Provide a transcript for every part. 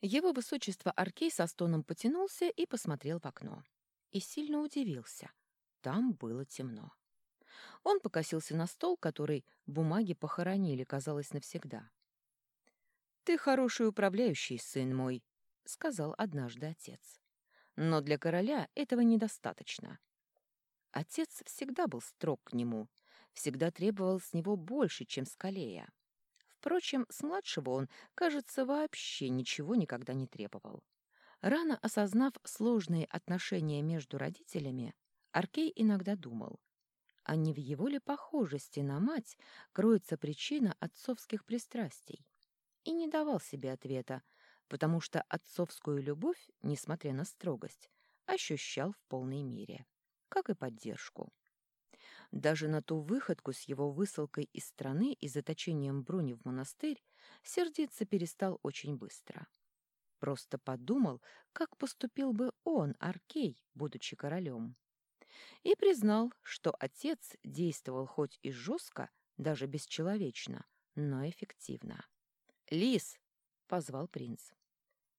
Его высочество Аркей со стоном потянулся и посмотрел в окно. И сильно удивился. Там было темно. Он покосился на стол, который бумаги похоронили, казалось, навсегда. «Ты хороший управляющий, сын мой», — сказал однажды отец. «Но для короля этого недостаточно». Отец всегда был строг к нему, всегда требовал с него больше, чем с Калея. Впрочем, с младшего он, кажется, вообще ничего никогда не требовал. Рано осознав сложные отношения между родителями, Аркей иногда думал, а не в его ли похожести на мать кроется причина отцовских пристрастий? И не давал себе ответа, потому что отцовскую любовь, несмотря на строгость, ощущал в полной мере, как и поддержку. Даже на ту выходку с его высылкой из страны и заточением Бруни в монастырь сердиться перестал очень быстро. Просто подумал, как поступил бы он, Аркей, будучи королем. И признал, что отец действовал хоть и жестко, даже бесчеловечно, но эффективно. «Лис!» — позвал принц.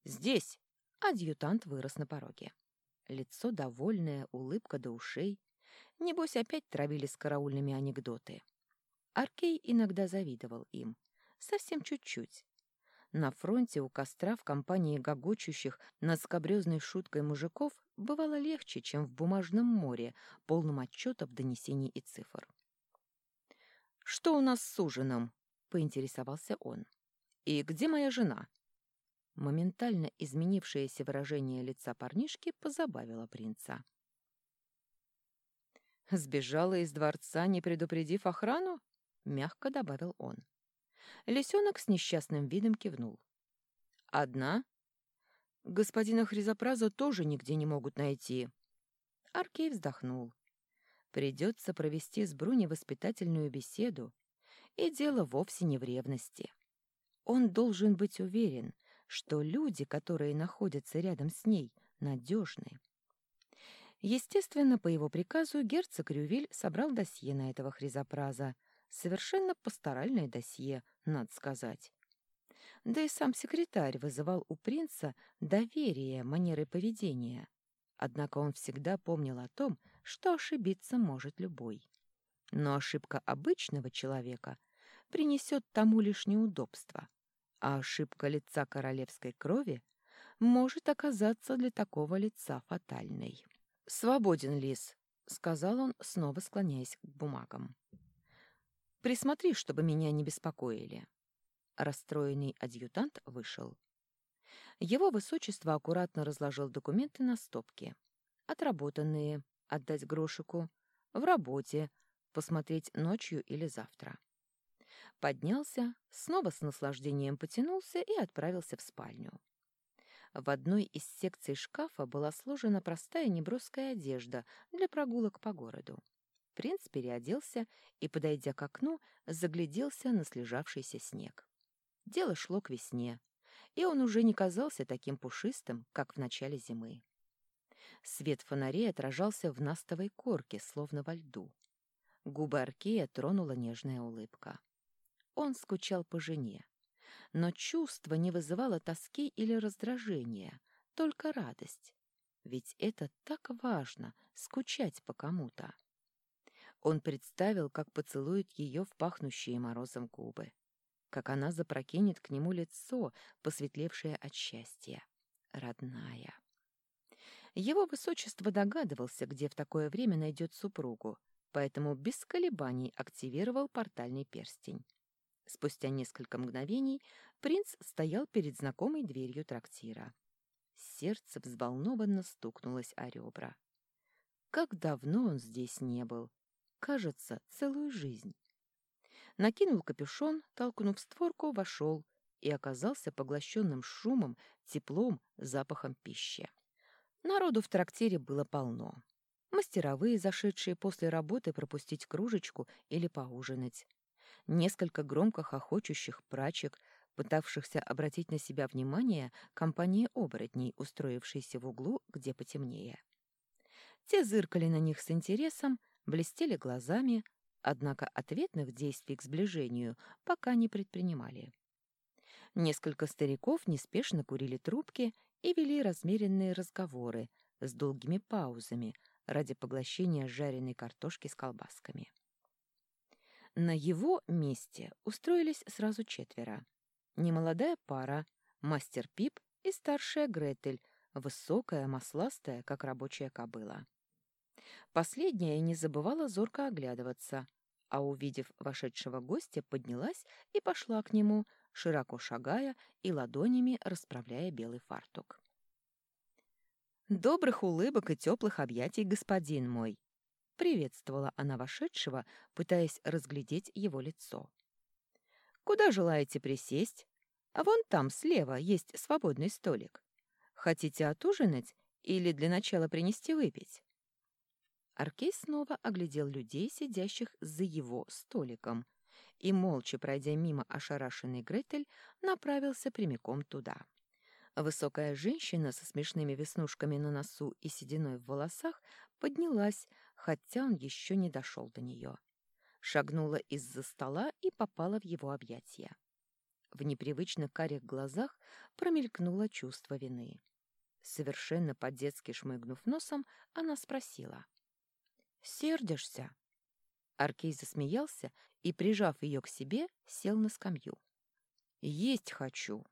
«Здесь!» — адъютант вырос на пороге. Лицо довольное, улыбка до ушей, Небось, опять травили с караульными анекдоты. Аркей иногда завидовал им. Совсем чуть-чуть. На фронте у костра в компании гогочущих над скобрезной шуткой мужиков бывало легче, чем в бумажном море, полном отчетов, донесений и цифр. «Что у нас с ужином?» — поинтересовался он. «И где моя жена?» Моментально изменившееся выражение лица парнишки позабавило принца. «Сбежала из дворца, не предупредив охрану?» — мягко добавил он. Лисенок с несчастным видом кивнул. «Одна?» «Господина Хризопраза тоже нигде не могут найти». Аркей вздохнул. «Придется провести с Бруни воспитательную беседу, и дело вовсе не в ревности. Он должен быть уверен, что люди, которые находятся рядом с ней, надежны. Естественно, по его приказу герцог Рювиль собрал досье на этого хризопраза. Совершенно пасторальное досье, надо сказать. Да и сам секретарь вызывал у принца доверие манеры поведения. Однако он всегда помнил о том, что ошибиться может любой. Но ошибка обычного человека принесет тому лишь неудобства, а ошибка лица королевской крови может оказаться для такого лица фатальной. «Свободен, Лис», — сказал он, снова склоняясь к бумагам. «Присмотри, чтобы меня не беспокоили». Расстроенный адъютант вышел. Его высочество аккуратно разложил документы на стопке. Отработанные, отдать грошику, в работе, посмотреть ночью или завтра. Поднялся, снова с наслаждением потянулся и отправился в спальню. В одной из секций шкафа была сложена простая неброская одежда для прогулок по городу. Принц переоделся и, подойдя к окну, загляделся на слежавшийся снег. Дело шло к весне, и он уже не казался таким пушистым, как в начале зимы. Свет фонарей отражался в настовой корке, словно во льду. Губы Аркея тронула нежная улыбка. Он скучал по жене но чувство не вызывало тоски или раздражения, только радость. Ведь это так важно — скучать по кому-то. Он представил, как поцелует ее в пахнущие морозом губы, как она запрокинет к нему лицо, посветлевшее от счастья. Родная. Его высочество догадывался, где в такое время найдет супругу, поэтому без колебаний активировал портальный перстень. Спустя несколько мгновений принц стоял перед знакомой дверью трактира. Сердце взволнованно стукнулось о ребра. Как давно он здесь не был. Кажется, целую жизнь. Накинул капюшон, толкнув створку, вошел и оказался поглощенным шумом, теплом, запахом пищи. Народу в трактире было полно. Мастеровые, зашедшие после работы пропустить кружечку или поужинать несколько громко хохочущих прачек, пытавшихся обратить на себя внимание компании оборотней, устроившейся в углу, где потемнее. Те зыркали на них с интересом, блестели глазами, однако ответных действий к сближению пока не предпринимали. Несколько стариков неспешно курили трубки и вели размеренные разговоры с долгими паузами ради поглощения жареной картошки с колбасками. На его месте устроились сразу четверо. Немолодая пара, мастер Пип и старшая Гретель, высокая, масластая, как рабочая кобыла. Последняя не забывала зорко оглядываться, а, увидев вошедшего гостя, поднялась и пошла к нему, широко шагая и ладонями расправляя белый фартук. «Добрых улыбок и теплых объятий, господин мой!» — приветствовала она вошедшего, пытаясь разглядеть его лицо. «Куда желаете присесть? А вон там, слева, есть свободный столик. Хотите отужинать или для начала принести выпить?» Аркей снова оглядел людей, сидящих за его столиком, и, молча пройдя мимо ошарашенной Гретель, направился прямиком туда. Высокая женщина со смешными веснушками на носу и сединой в волосах поднялась, хотя он еще не дошел до нее. Шагнула из-за стола и попала в его объятия. В непривычно карих глазах промелькнуло чувство вины. Совершенно по-детски шмыгнув носом, она спросила — Сердишься?» Аркей засмеялся и, прижав ее к себе, сел на скамью. «Есть хочу»,